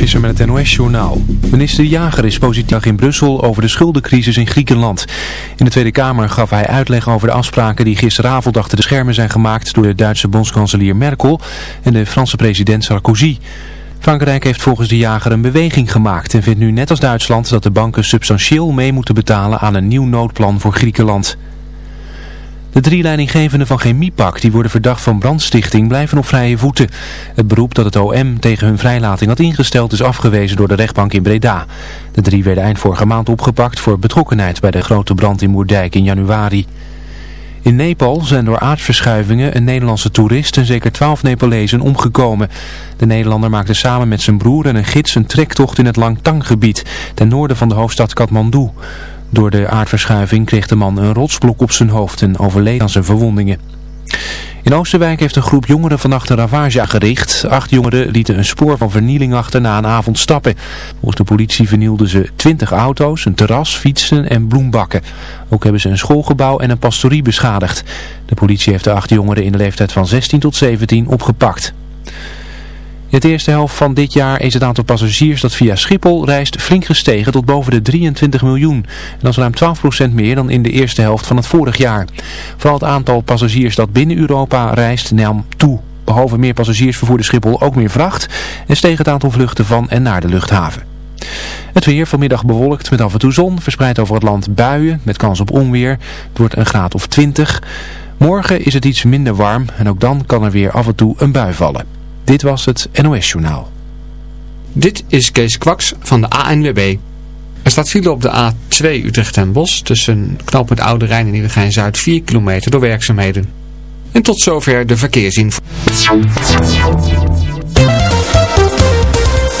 Visser met het NOS-journaal. Minister Jager is positief in Brussel over de schuldencrisis in Griekenland. In de Tweede Kamer gaf hij uitleg over de afspraken die gisteravond achter de schermen zijn gemaakt door de Duitse bondskanselier Merkel en de Franse president Sarkozy. Frankrijk heeft volgens de jager een beweging gemaakt en vindt nu net als Duitsland dat de banken substantieel mee moeten betalen aan een nieuw noodplan voor Griekenland. De drie leidinggevenden van Chemiepak die worden verdacht van brandstichting blijven op vrije voeten. Het beroep dat het OM tegen hun vrijlating had ingesteld is afgewezen door de rechtbank in Breda. De drie werden eind vorige maand opgepakt voor betrokkenheid bij de grote brand in Moerdijk in januari. In Nepal zijn door aardverschuivingen een Nederlandse toerist en zeker twaalf Nepalezen omgekomen. De Nederlander maakte samen met zijn broer en een gids een trektocht in het Langtang-gebied, ten noorden van de hoofdstad Kathmandu. Door de aardverschuiving kreeg de man een rotsblok op zijn hoofd en overleed aan zijn verwondingen. In Oosterwijk heeft een groep jongeren vannacht een ravage gericht. Acht jongeren lieten een spoor van vernieling achter na een avond stappen. Volgens de politie vernielden ze twintig auto's, een terras, fietsen en bloembakken. Ook hebben ze een schoolgebouw en een pastorie beschadigd. De politie heeft de acht jongeren in de leeftijd van 16 tot 17 opgepakt. In eerste helft van dit jaar is het aantal passagiers dat via Schiphol reist flink gestegen tot boven de 23 miljoen. En dat is ruim 12% meer dan in de eerste helft van het vorig jaar. Vooral het aantal passagiers dat binnen Europa reist nam toe. Behalve meer passagiers vervoerde Schiphol ook meer vracht en steeg het aantal vluchten van en naar de luchthaven. Het weer vanmiddag bewolkt met af en toe zon, verspreid over het land buien met kans op onweer. Het wordt een graad of 20. Morgen is het iets minder warm en ook dan kan er weer af en toe een bui vallen. Dit was het NOS Journaal. Dit is Kees Kwaks van de ANWB. Er staat file op de A2 Utrecht en Bos tussen knooppunt Oude Rijn en Nieuwegein-Zuid 4 kilometer door werkzaamheden. En tot zover de verkeersinformatie.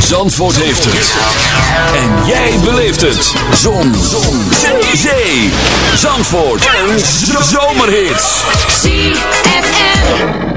Zandvoort heeft het. En jij beleeft het. Zon. Zon. Zee. Zandvoort. Een zomerhit. ZFM.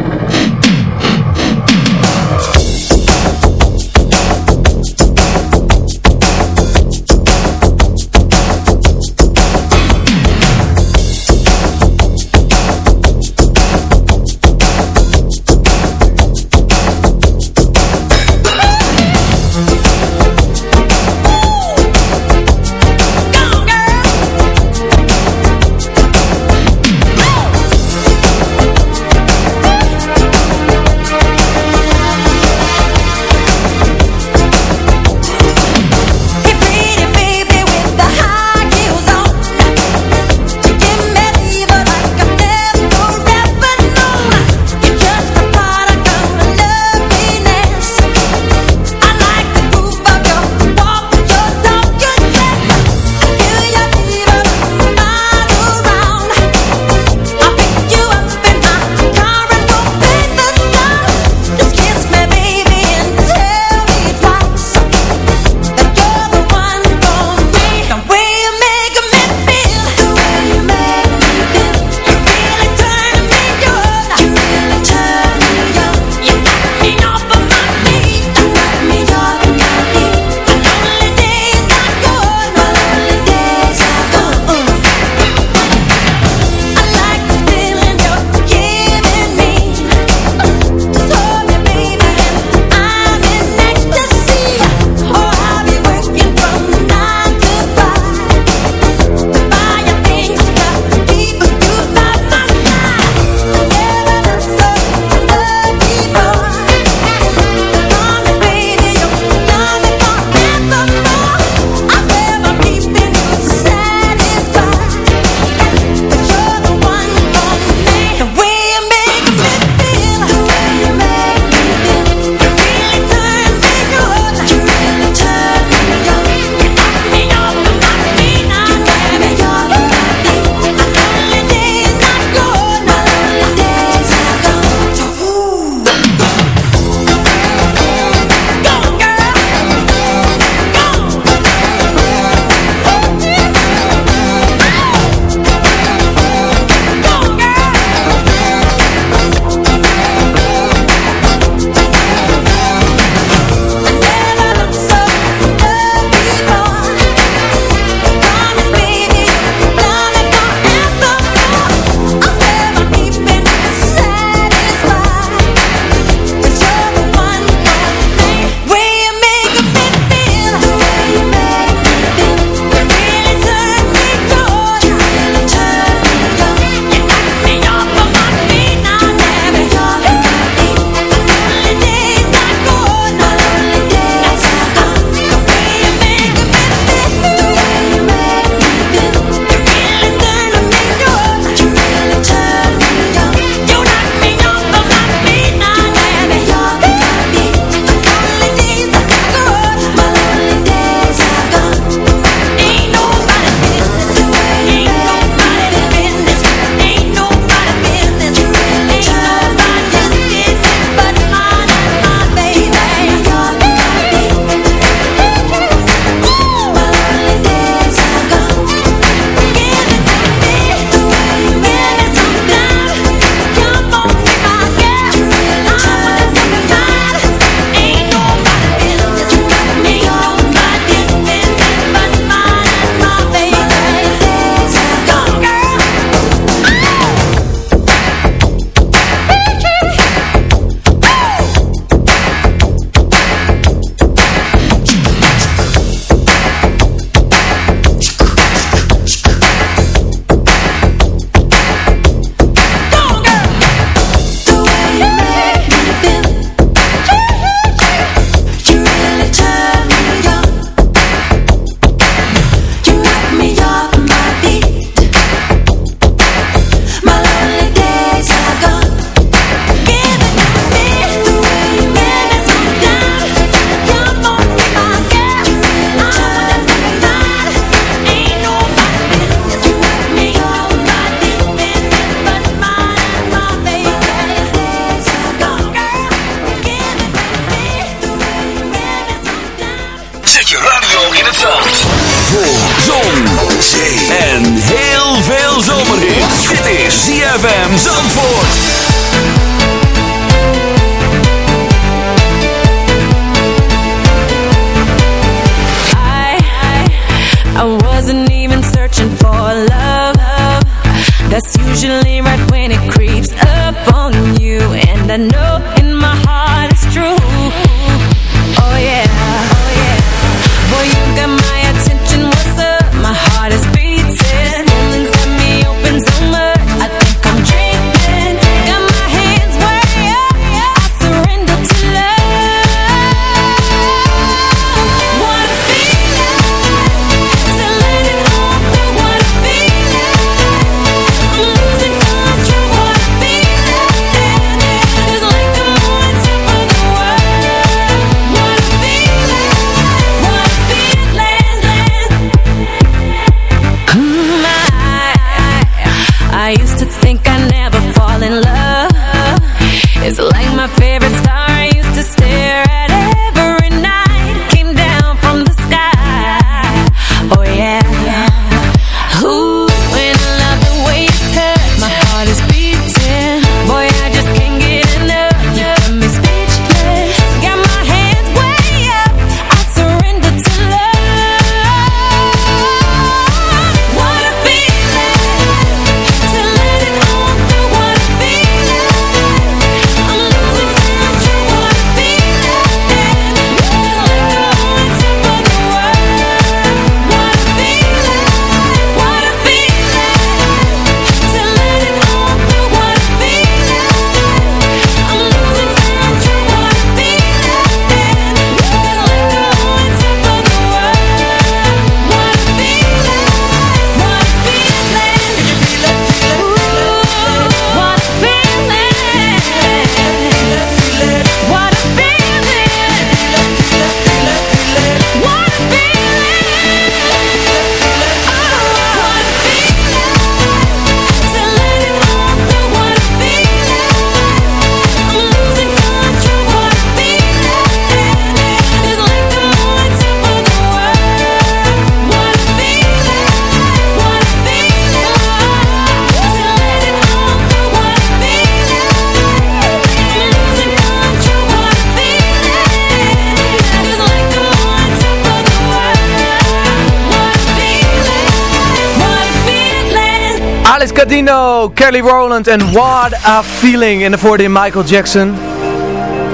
Kelly Rowland en What a Feeling. En daarvoor in Michael Jackson.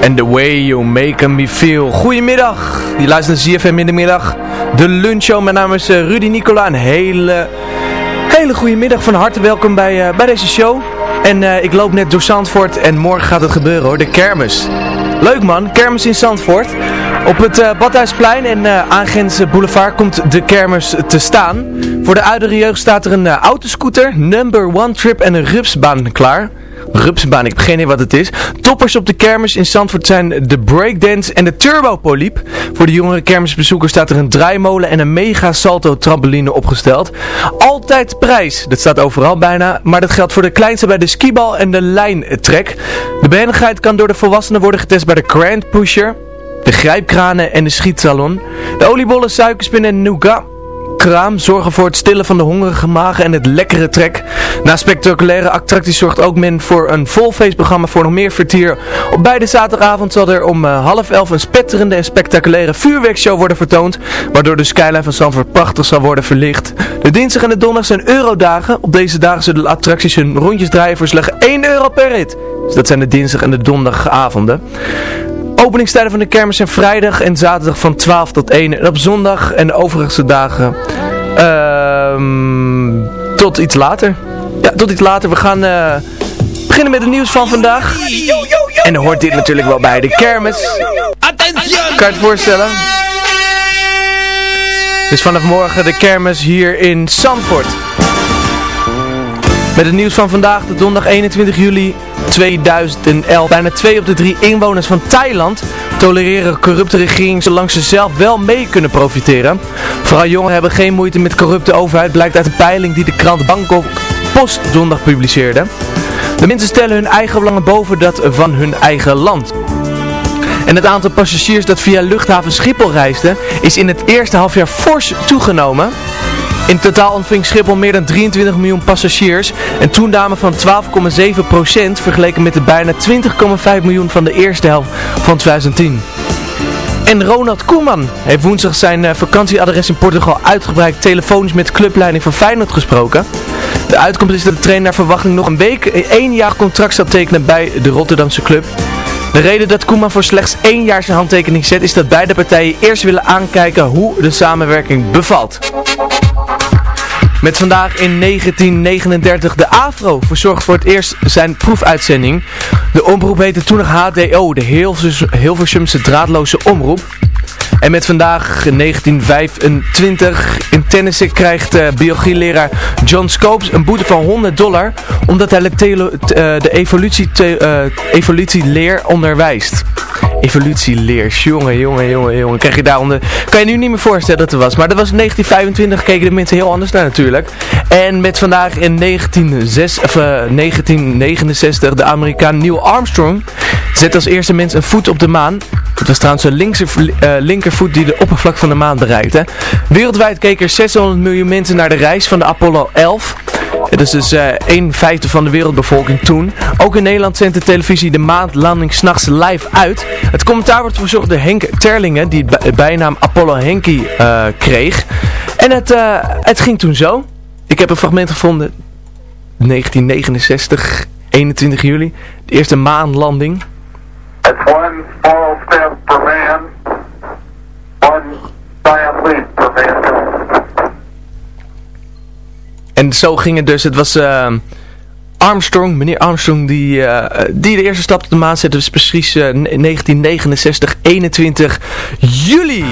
And the way you make me feel. Goedemiddag. Je luistert naar ZFM in de middag. De lunchshow. Mijn naam is eh, Rudy Nicola. Een hele, hele goede middag. Van harte welkom bij, eh, bij deze show. En eh, ik loop net door Zandvoort. En morgen gaat het gebeuren hoor. De kermis. Leuk man. Kermis in Zandvoort. Op het Badhuisplein en aangrenzende boulevard komt de kermis te staan. Voor de oudere jeugd staat er een eh, autoscooter, number one trip en een rupsbaan klaar. Rupsbaan, ik heb geen idee wat het is. Toppers op de kermis in Zandvoort zijn de breakdance en de turbopoliep. Voor de jongere kermisbezoekers staat er een draaimolen en een mega salto trampoline opgesteld. Altijd prijs, dat staat overal bijna, maar dat geldt voor de kleinste bij de skibal en de lijntrek. De behendigheid kan door de volwassenen worden getest bij de Grand Pusher de grijpkranen en de schietsalon. De oliebollen, suikerspinnen en nougat kraam zorgen voor het stillen van de hongerige magen en het lekkere trek. Na spectaculaire attracties zorgt ook men voor een vol feestprogramma voor nog meer vertier. Op beide zaterdagavond zal er om eh, half elf een spetterende en spectaculaire vuurwerkshow worden vertoond, waardoor de skyline van Zandvoort prachtig zal worden verlicht. De dinsdag en de donderdag zijn eurodagen. Op deze dagen zullen de attracties hun rondjes draaien voor slechts 1 euro per rit. Dus dat zijn de dinsdag en de donderdagavonden. Openingstijden van de kermis zijn vrijdag en zaterdag van 12 tot 1. En op zondag en de overige dagen ehm, tot iets later. Ja, tot iets later. We gaan eh, beginnen met het nieuws van vandaag. En dan hoort dit natuurlijk wel bij de kermis. Kan je het voorstellen? Dus vanaf morgen de kermis hier in Zandvoort. Met het nieuws van vandaag, de donderdag 21 juli 2011. Bijna 2 op de 3 inwoners van Thailand tolereren corrupte regeringen zolang ze zelf wel mee kunnen profiteren. Vooral jongeren hebben geen moeite met corrupte overheid, blijkt uit een peiling die de krant Bangkok Post donderdag publiceerde. De mensen stellen hun eigen belangen boven dat van hun eigen land. En het aantal passagiers dat via luchthaven Schiphol reisde is in het eerste halfjaar fors toegenomen. In totaal ontving Schiphol meer dan 23 miljoen passagiers. En toename van 12,7% vergeleken met de bijna 20,5 miljoen van de eerste helft van 2010. En Ronald Koeman heeft woensdag zijn uh, vakantieadres in Portugal uitgebreid telefonisch met clubleiding van Feyenoord gesproken. De uitkomst is dat de trainer naar verwachting nog een week één jaar contract zal tekenen bij de Rotterdamse club. De reden dat Koeman voor slechts één jaar zijn handtekening zet is dat beide partijen eerst willen aankijken hoe de samenwerking bevalt. Met vandaag in 1939 de AFRO verzorgt voor het eerst zijn proefuitzending. De omroep heette toen nog HDO, de Hilversumse draadloze omroep. En met vandaag 1925 in Tennessee krijgt uh, biologieleraar John Scopes een boete van 100 dollar omdat hij de, uh, de evolutie, uh, evolutieleer onderwijst. Evolutieleer, jongen, jongen, jongen, jongen. Krijg je daaronder, kan je nu niet meer voorstellen dat er was. Maar dat was in 1925, keken de mensen heel anders naar natuurlijk. En met vandaag in 1906, of, 1969 de Amerikaan Neil Armstrong zet als eerste mens een voet op de maan. Het was trouwens een linkse, linkervoet die de oppervlak van de maan bereikte. Wereldwijd keken er 600 miljoen mensen naar de reis van de Apollo 11. Het is dus uh, 1 vijfde van de wereldbevolking toen. Ook in Nederland zendt de televisie de maandlanding s'nachts live uit. Het commentaar wordt verzorgd door Henk Terlingen, die het bijnaam Apollo Henky uh, kreeg. En het, uh, het ging toen zo. Ik heb een fragment gevonden. 1969, 21 juli. De eerste maanlanding. It's one small step for man, one giant leap for mankind. En zo ging het dus. Het was uh, Armstrong, meneer Armstrong, die, uh, die de eerste stap op de maan zette. Dus precies uh, 1969, 21 juli.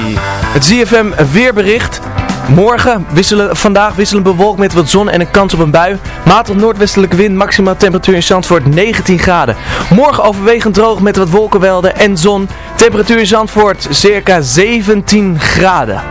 Het ZFM weerbericht. Morgen wisselen, vandaag wisselen bewolkt met wat zon en een kans op een bui. Matig noordwestelijke wind, maximaal temperatuur in Zandvoort 19 graden. Morgen overwegend droog met wat wolkenwelden en zon. Temperatuur in Zandvoort circa 17 graden.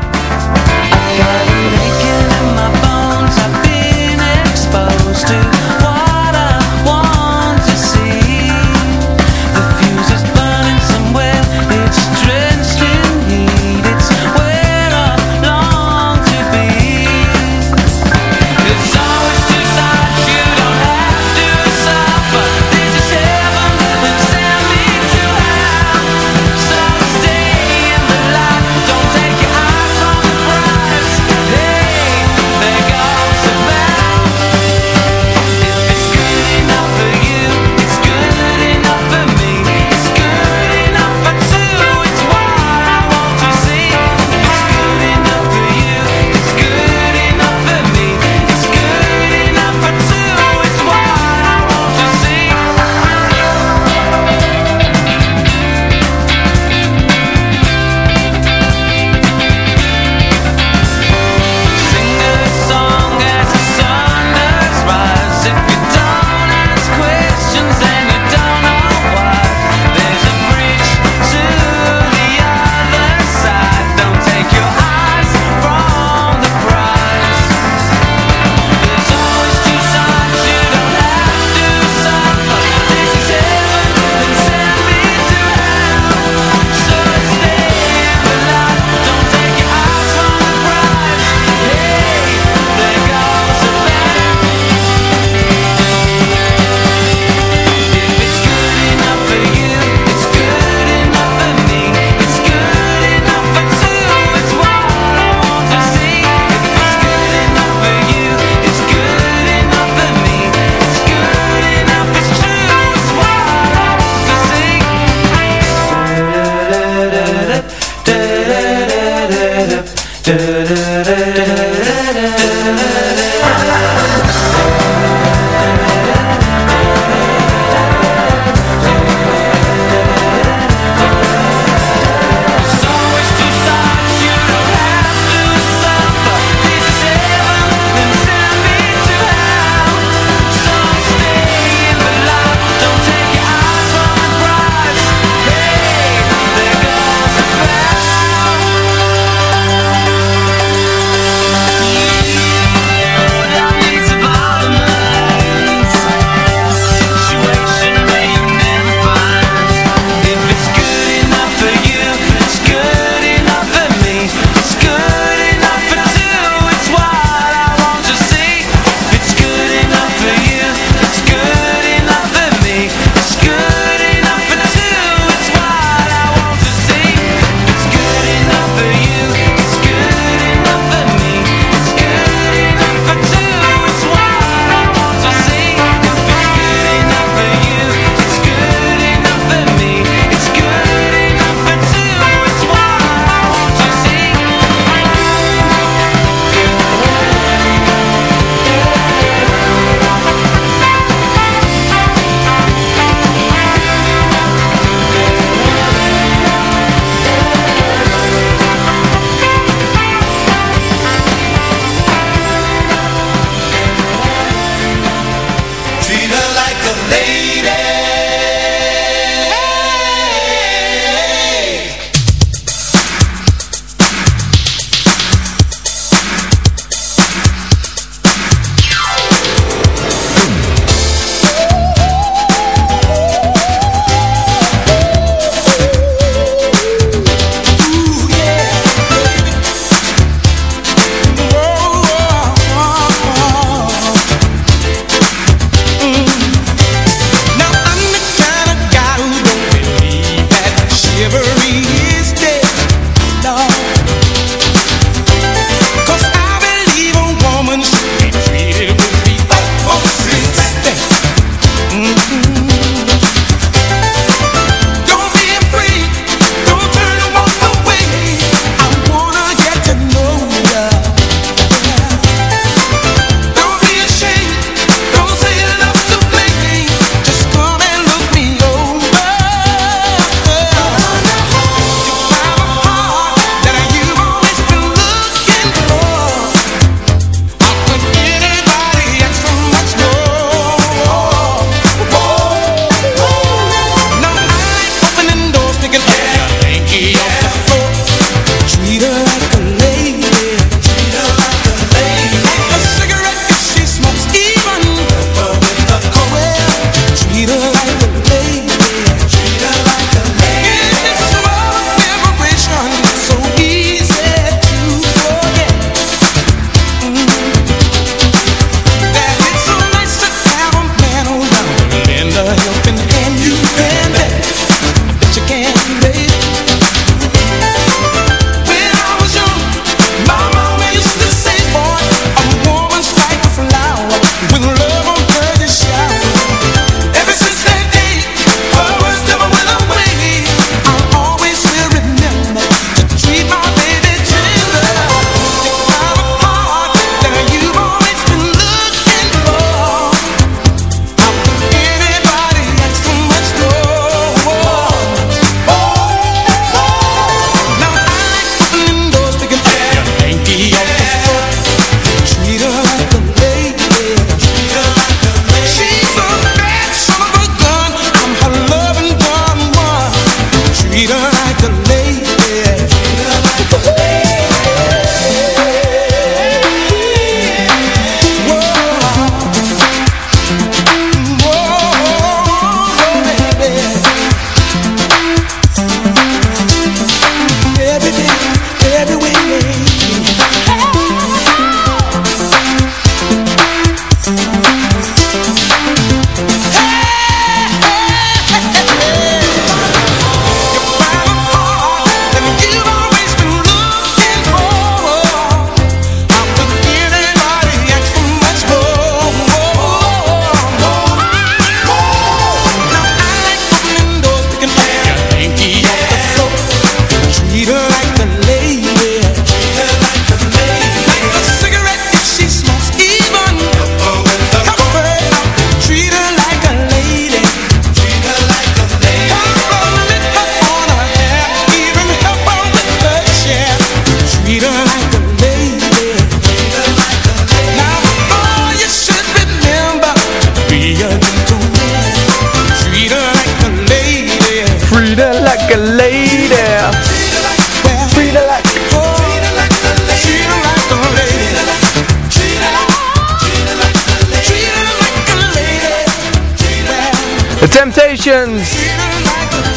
The Temptations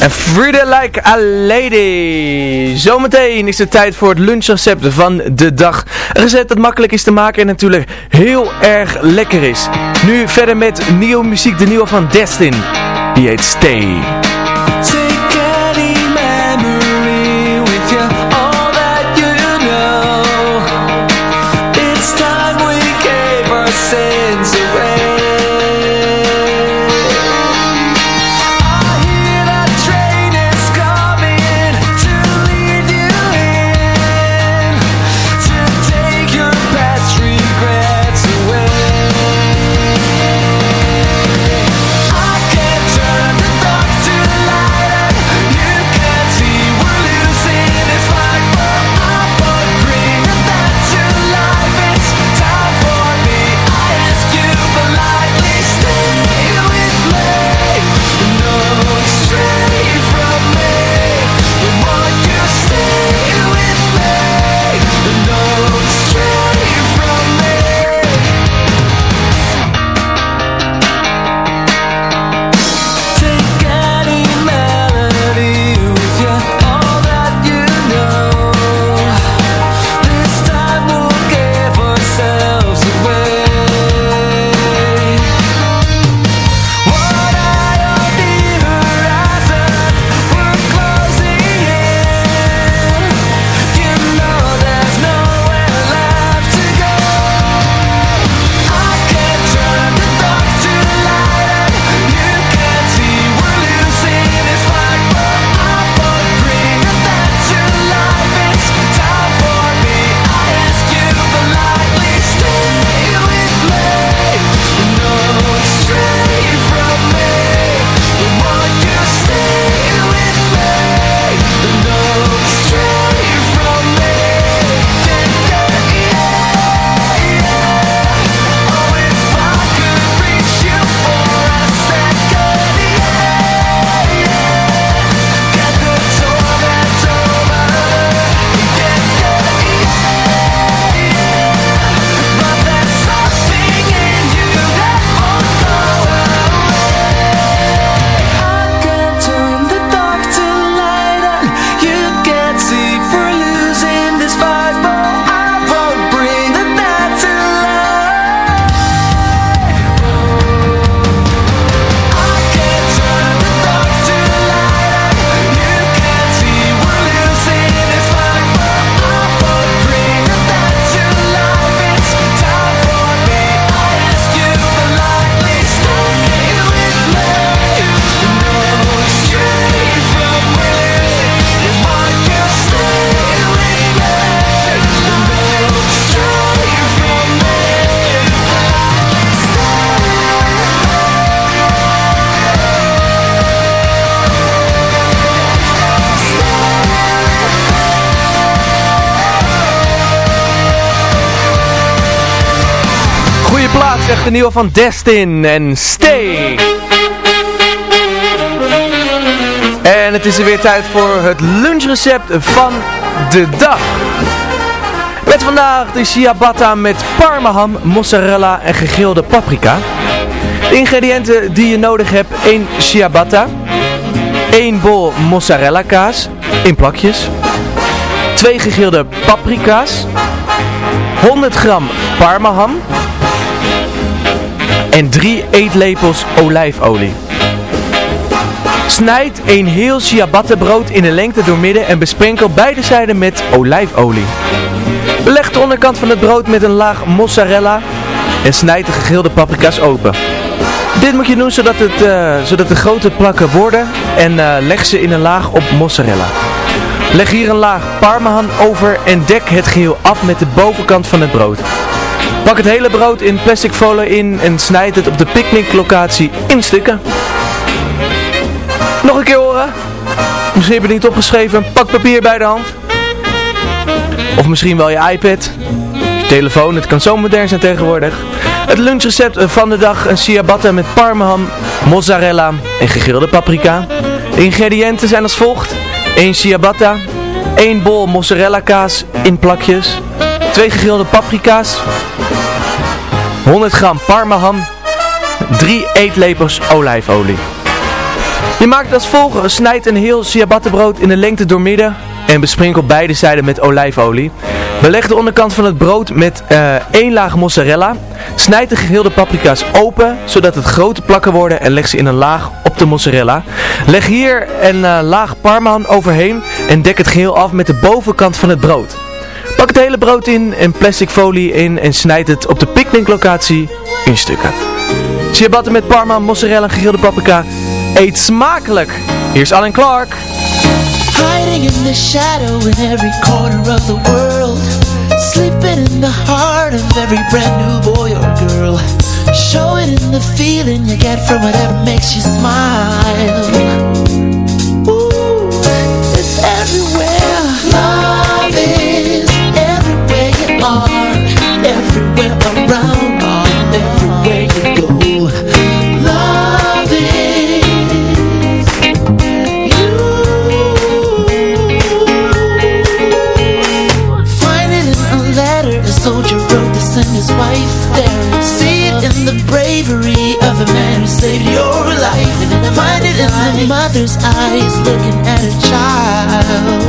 en Frida Like a Lady. Zometeen is het tijd voor het lunchrecept van de dag. Een recept dat makkelijk is te maken en natuurlijk heel erg lekker is. Nu verder met nieuwe muziek, de nieuwe van Destin. Die heet Stay. De nieuwe van Destin en Stay. En het is er weer tijd voor het lunchrecept van de dag. Met vandaag de ciabatta met parmaham, mozzarella en gegrilde paprika. De ingrediënten die je nodig hebt, 1 ciabatta, 1 bol mozzarella kaas in plakjes, 2 gegrilde paprika's, 100 gram parmaham en 3 eetlepels olijfolie. Snijd een heel ciabattebrood in de lengte door midden en besprenkel beide zijden met olijfolie. Beleg de onderkant van het brood met een laag mozzarella en snijd de gegrilde paprika's open. Dit moet je doen zodat, het, eh, zodat de grote plakken worden en eh, leg ze in een laag op mozzarella. Leg hier een laag parmesan over en dek het geheel af met de bovenkant van het brood. Pak het hele brood in plastic folie in en snijd het op de picknicklocatie in stukken. Nog een keer horen? Misschien heb je het niet opgeschreven. Pak papier bij de hand. Of misschien wel je iPad. Je telefoon, het kan zo modern zijn tegenwoordig. Het lunchrecept van de dag, een ciabatta met parmeham, mozzarella en gegrilde paprika. De ingrediënten zijn als volgt. 1 ciabatta, 1 bol mozzarella kaas in plakjes, 2 gegrilde paprika's, 100 gram parmaham, 3 eetlepels olijfolie. Je maakt als volgt. Snijd een heel ciabattebrood in de lengte doormidden en besprinkel beide zijden met olijfolie. Beleg de onderkant van het brood met eh, één laag mozzarella. Snijd de gegrilde paprika's open, zodat het grote plakken worden en leg ze in een laag op de mozzarella. Leg hier een eh, laag parmaan overheen en dek het geheel af met de bovenkant van het brood. Pak het hele brood in en plastic folie in en snijd het op de picknicklocatie in stukken. Ciabatta met parma, mozzarella en gegrilde paprika. Eet smakelijk! Hier is Alan Clark. Hiding in the shadow in every corner of the world Sleeping in the heart of every brand new boy or girl Showing in the feeling you get from whatever makes you smile mother's eyes looking at her child.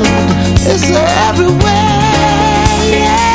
It's everywhere, yeah.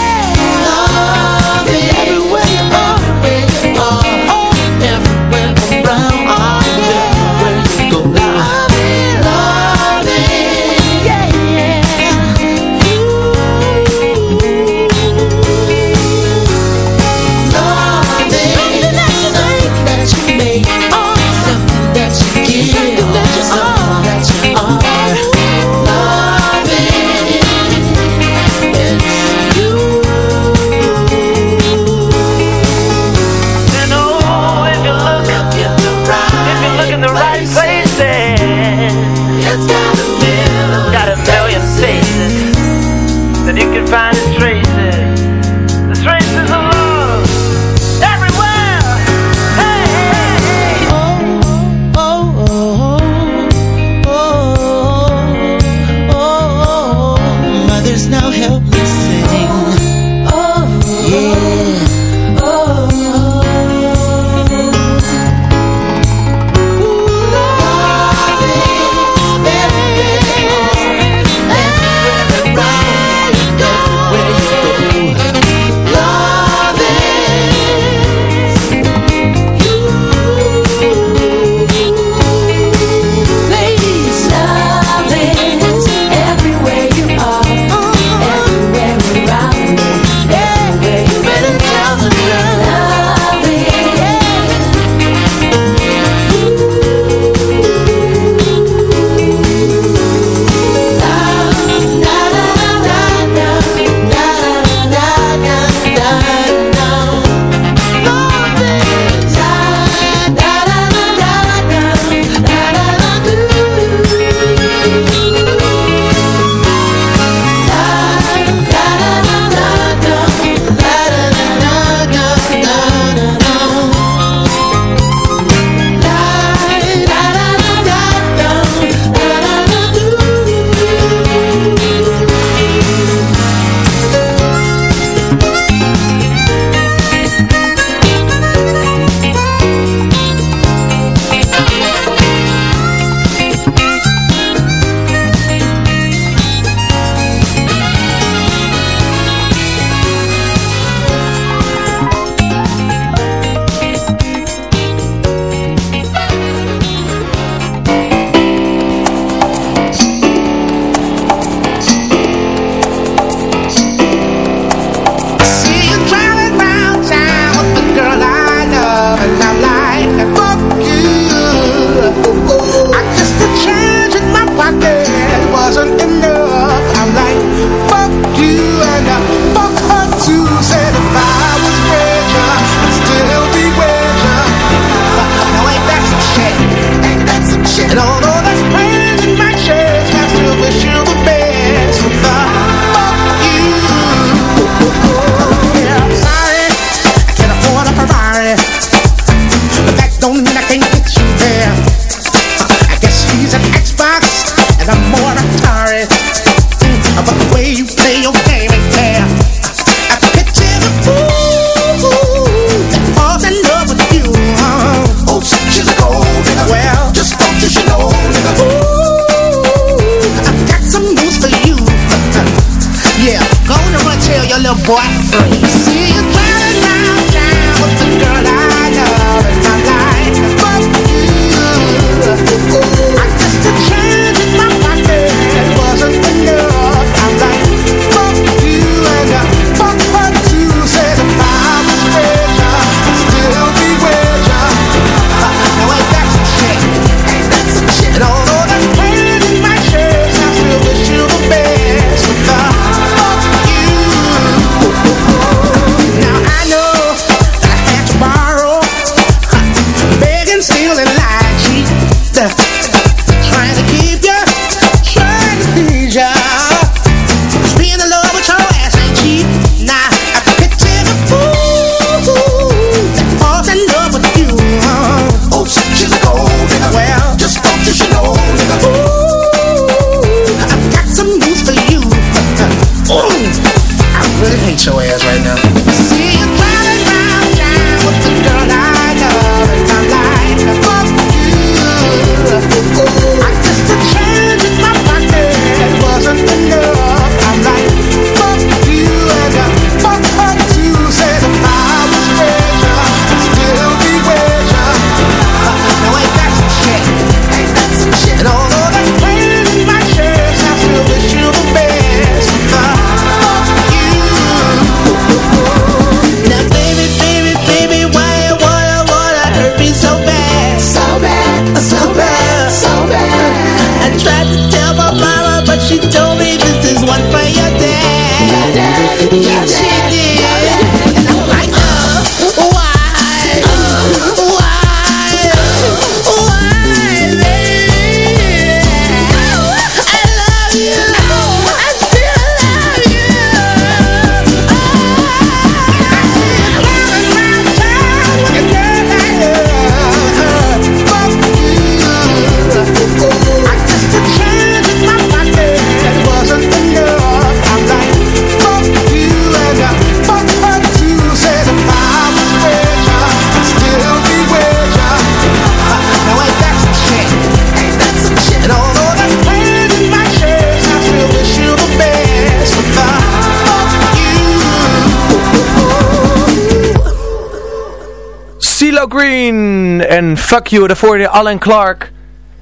Green en Fuck You, daarvoor de Alan Clark.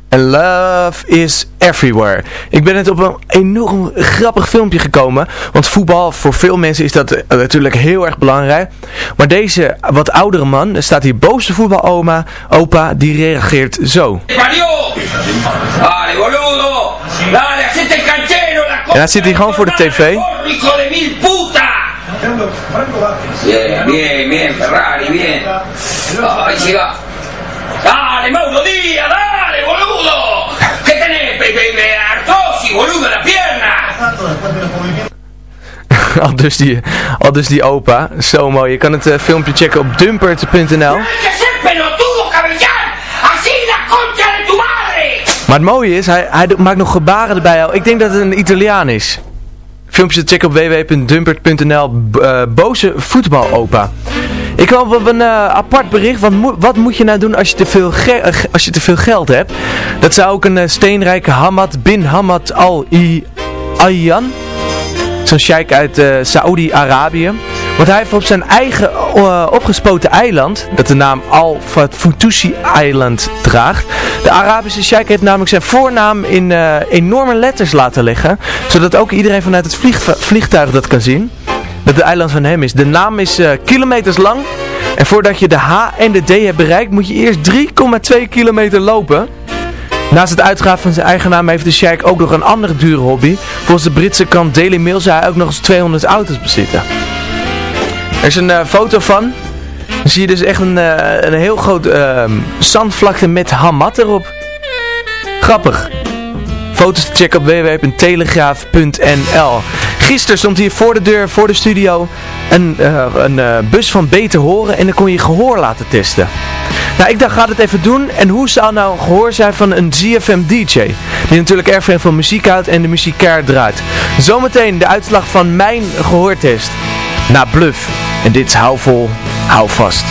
En Love is Everywhere. Ik ben net op een enorm grappig filmpje gekomen. Want voetbal, voor veel mensen is dat eh, natuurlijk heel erg belangrijk. Maar deze wat oudere man, er staat hier boze voetbaloma, opa, die reageert zo. Mario! Dale, boludo! Dale, hacete el canchero, la En hij zit hier gewoon voor de tv. Bien, bien, bien, Ferrari, bien. Ay, llega. Dale, Mauro Díaz, dale, boludo! ¿Qué tenés, Pepe? Me artrosis, boludo, en la pierna! al, dus die, al dus die opa. Zo mooi. Je kan het eh, filmpje checken op dumpert.nl. ¡Que ser pelotudo, cabellán! ¡Así la concha de tu madre! Maar het mooie is, hij, hij maakt nog gebaren erbij. Ik denk dat het een Italiaan is. Filmpje te checken op www.dumpert.nl. Eh, boze voetbalopa. Ik wil op een eh, apart bericht. Want wat moet je nou doen als je te veel, eh, als je te veel geld hebt? Dat zou ook een steenrijke Hamad bin Hamad al-Ayyan. Zo'n sheik uit Saoedi-Arabië. Want hij heeft op zijn eigen eh, opgespoten eiland, dat de naam Al-Fatusi Island draagt. De Arabische sheik heeft namelijk zijn voornaam in eh, enorme letters laten leggen. Zodat ook iedereen vanuit het vlieg- vliegtuig dat kan zien. Dat het eiland van hem is. De naam is eh, kilometers lang. En voordat je de H en de D hebt bereikt, moet je eerst 3,2 kilometer lopen. Naast het uitgaven van zijn eigen naam heeft de sheik ook nog een andere dure hobby. Volgens de Britse krant Daily Mail zou hij ook nog eens 200 auto's bezitten. Er is een eh, foto van. Dan zie je dus echt een, eh, een heel groot ehm, zandvlakte met hamat erop. Grappig. Foto's te checken op www.telegraaf.nl Gisteren stond hier voor de deur, voor de studio, een, eh, een bus van Beter Horen en dan kon je gehoor laten testen. Nou, ik dacht, ga het even doen. En hoe zou nou gehoor zijn van een ZFM DJ? Die natuurlijk erg veel van muziek houdt en de muziek draait. Zometeen de uitslag van mijn gehoortest. Na Bluff. En dit is hou vol, hou vast.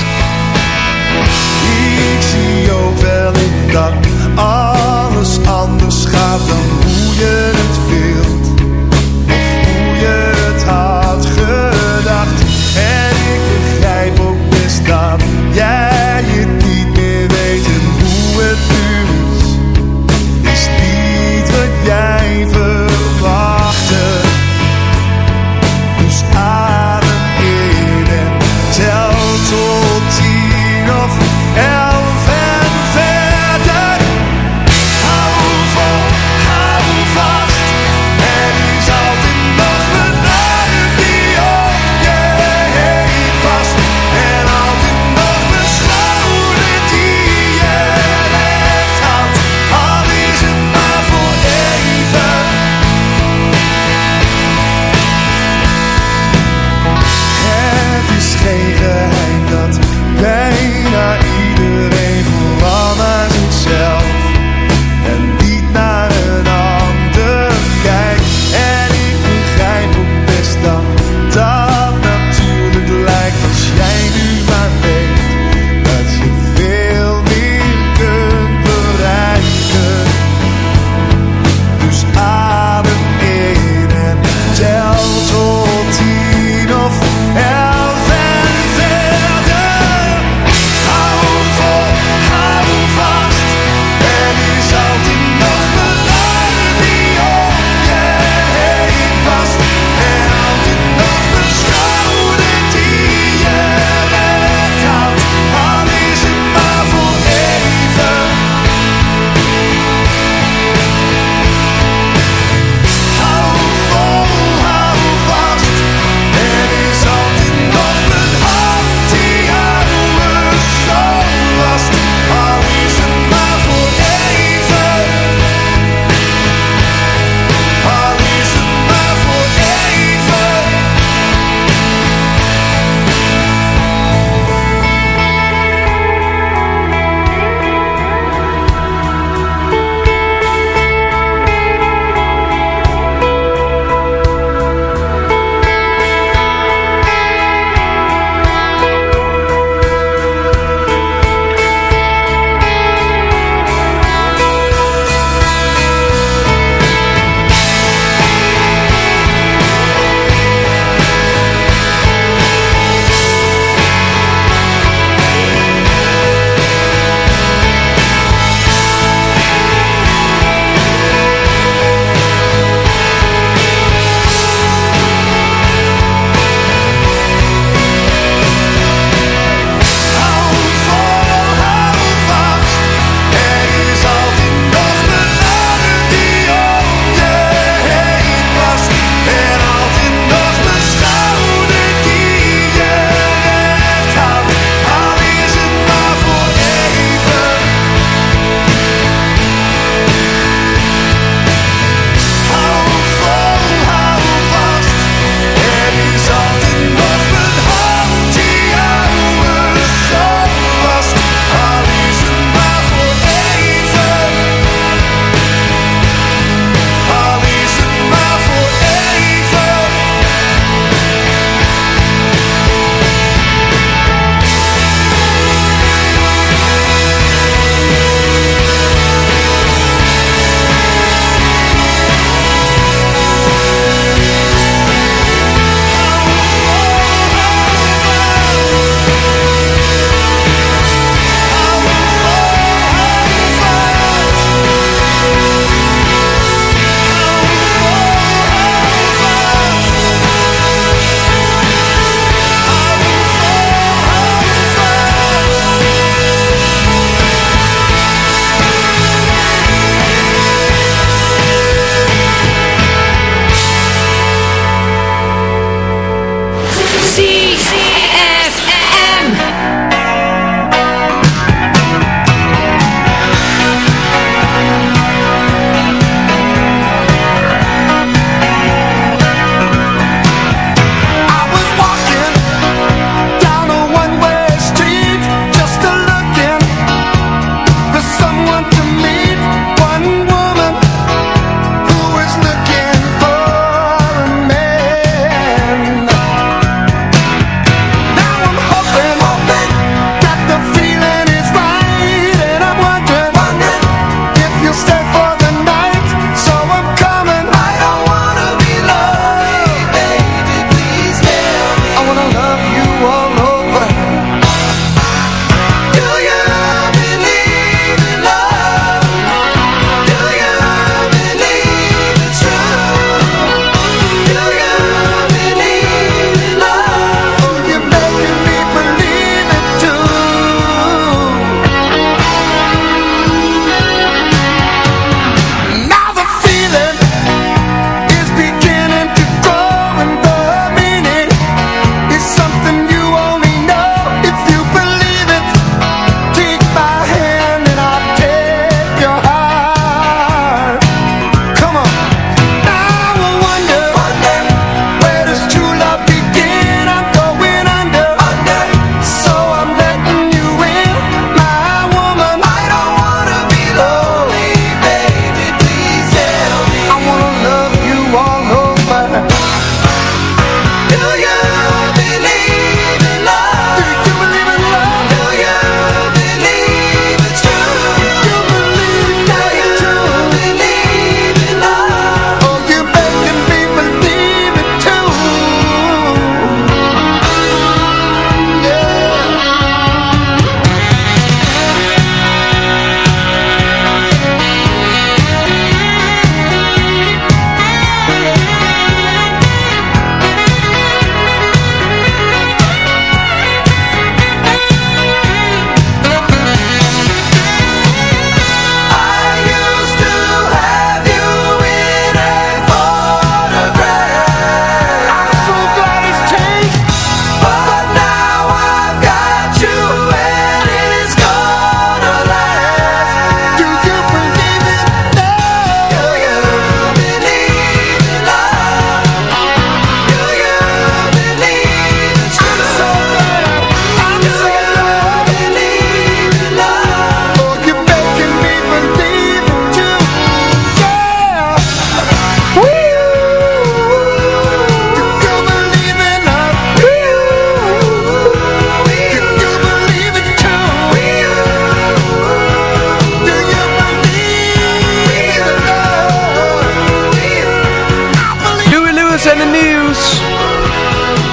Ik zie ook wel in dat alles anders gaat dan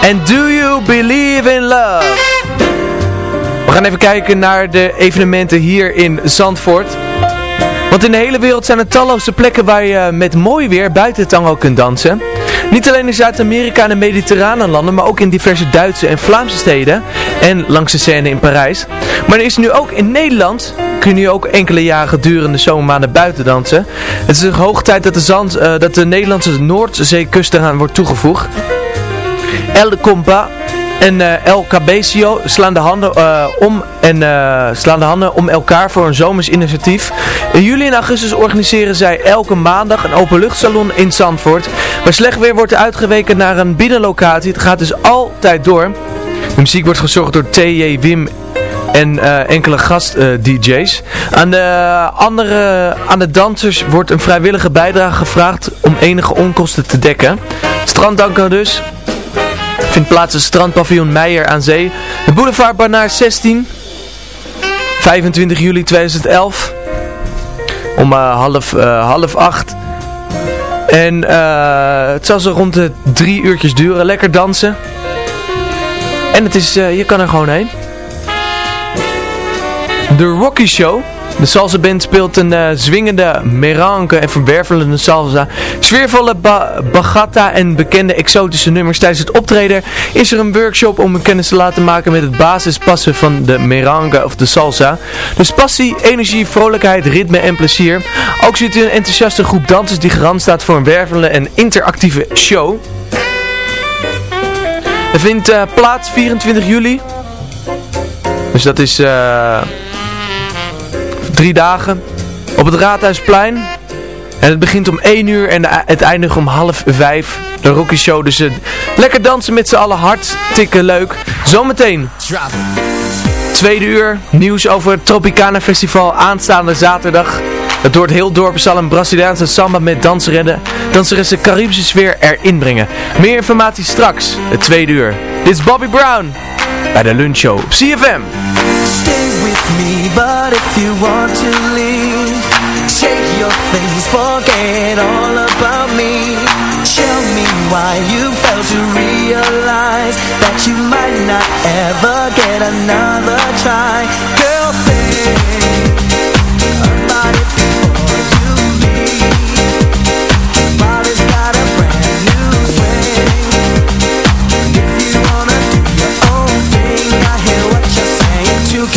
En do you believe in love? We gaan even kijken naar de evenementen hier in Zandvoort. Want in de hele wereld zijn er talloze plekken waar je met mooi weer buiten tango kunt dansen. Niet alleen in Zuid-Amerika en de mediterrane landen, maar ook in diverse Duitse en Vlaamse steden. En langs de Seine in Parijs. Maar er is nu ook in Nederland, kun je nu ook enkele jaren gedurende zomermaanden buiten dansen. Het is hoog tijd dat de, zand, eh, dat de Nederlandse Noordzeekust eraan wordt toegevoegd. El Compa en eh, El Cabezio slaan de handen eh, om en eh, slaan de handen om elkaar voor een zomers initiatief. In juli en augustus organiseren zij elke maandag een openluchtsalon in Zandvoort. Waar slecht weer wordt uitgeweken naar een binnenlocatie. Het gaat dus altijd door. De muziek wordt gezorgd door T.J. Wim en enkele gast-DJ's. aan, de andere, aan de dansers wordt een vrijwillige bijdrage gevraagd om enige onkosten te dekken. Stranddanken dus. Vindt plaats in strandpaviljoen Meijer aan Zee. De boulevard Barnaar 16. 25 juli 2011. Om eh, half, eh, half acht. En eh, het zal zo rond de drie uurtjes duren. Lekker dansen. En het is, je kan er gewoon heen. De Rocky Show. De salsa band speelt een eh, zwingende merengue en verwervelende salsa. Sfeervolle ba bachata en bekende exotische nummers. Tijdens het optreden is er een workshop om kennis te laten maken met het basispassen van de merengue of de salsa. Dus passie, energie, vrolijkheid, ritme en plezier. Ook ziet u een enthousiaste groep dansers die garant staat voor een wervelende en interactieve show. Er vindt eh, plaats 24 juli. Dus dat is eh, drie dagen. Op het Raadhuisplein. En het begint om 1 uur en de- het eindigt om half 5. De Rocky Show. Dus eh, lekker dansen met z'n allen. Hartstikke leuk. Zometeen. Tweede uur. Nieuws over het Tropicana Festival aanstaande zaterdag. Het door het heel dorp zal een Braziliaanse samba met danseressen, danseressen Caribische sfeer erin brengen. Meer informatie straks. Het tweede uur. Dit is Bobby Brown. Bij de lunchshow op CFM. With me, but if you want to leave, shake your things, forget all about me. Tell me why you fail to realize that you might not ever get another try. Girl, think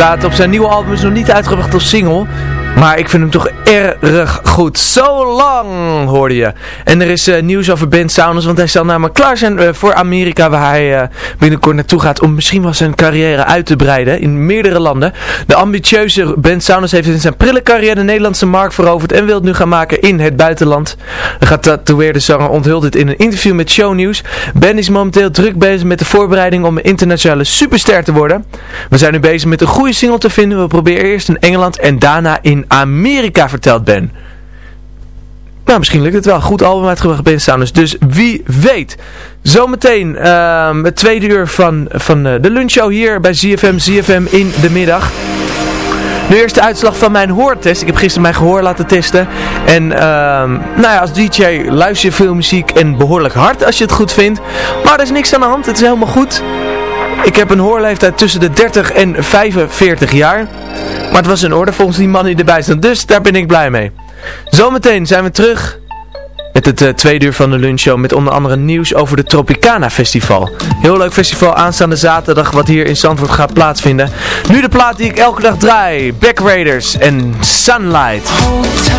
Staat op zijn nieuwe album, is nog niet uitgebracht als single. Maar ik vind hem toch erg goed. Zo lang hoorde je. En er is eh, nieuws over Ben Saunders. Want hij zal namelijk klaar zijn eh, voor Amerika. Waar hij eh, binnenkort naartoe gaat. Om misschien wel zijn carrière uit te breiden. In meerdere landen. De ambitieuze Ben Saunders heeft in zijn prille carrière de Nederlandse markt veroverd. En wil het nu gaan maken in het buitenland. De getatoeëerde zanger onthult dit in een interview met Show News. Ben is momenteel druk bezig met de voorbereiding om een internationale superster te worden. We zijn nu bezig met een goede single te vinden. We proberen eerst in Engeland en daarna in Amerika verteld ben. Nou, misschien lukt het wel. Goed album uitgebracht bij Sounders. Dus wie weet. Zometeen ehm, het tweede uur van, van eh, de lunchshow hier bij ZFM. ZFM in de middag. Nu eerst de uitslag van mijn hoortest. Ik heb gisteren mijn gehoor laten testen. En ehm, nou ja, als DJ luister je veel muziek en behoorlijk hard als je het goed vindt. Maar er is niks aan de hand. Het is helemaal goed. Ik heb een hoorleeftijd tussen de 30 en 45 jaar. Maar het was in orde volgens die man die erbij stond. Dus daar ben ik blij mee. Zometeen zijn we terug met het eh, tweede uur van de lunchshow met onder andere nieuws over de Tropicana Festival. Heel leuk festival aanstaande zaterdag wat hier in Zandvoort gaat plaatsvinden. Nu de plaat die ik elke dag draai. Back Raiders en Sunlight. Hold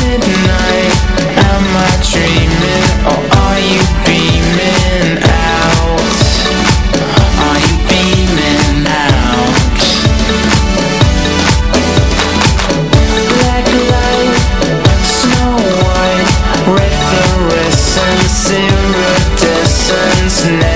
midnight. Am I dreaming or are you now.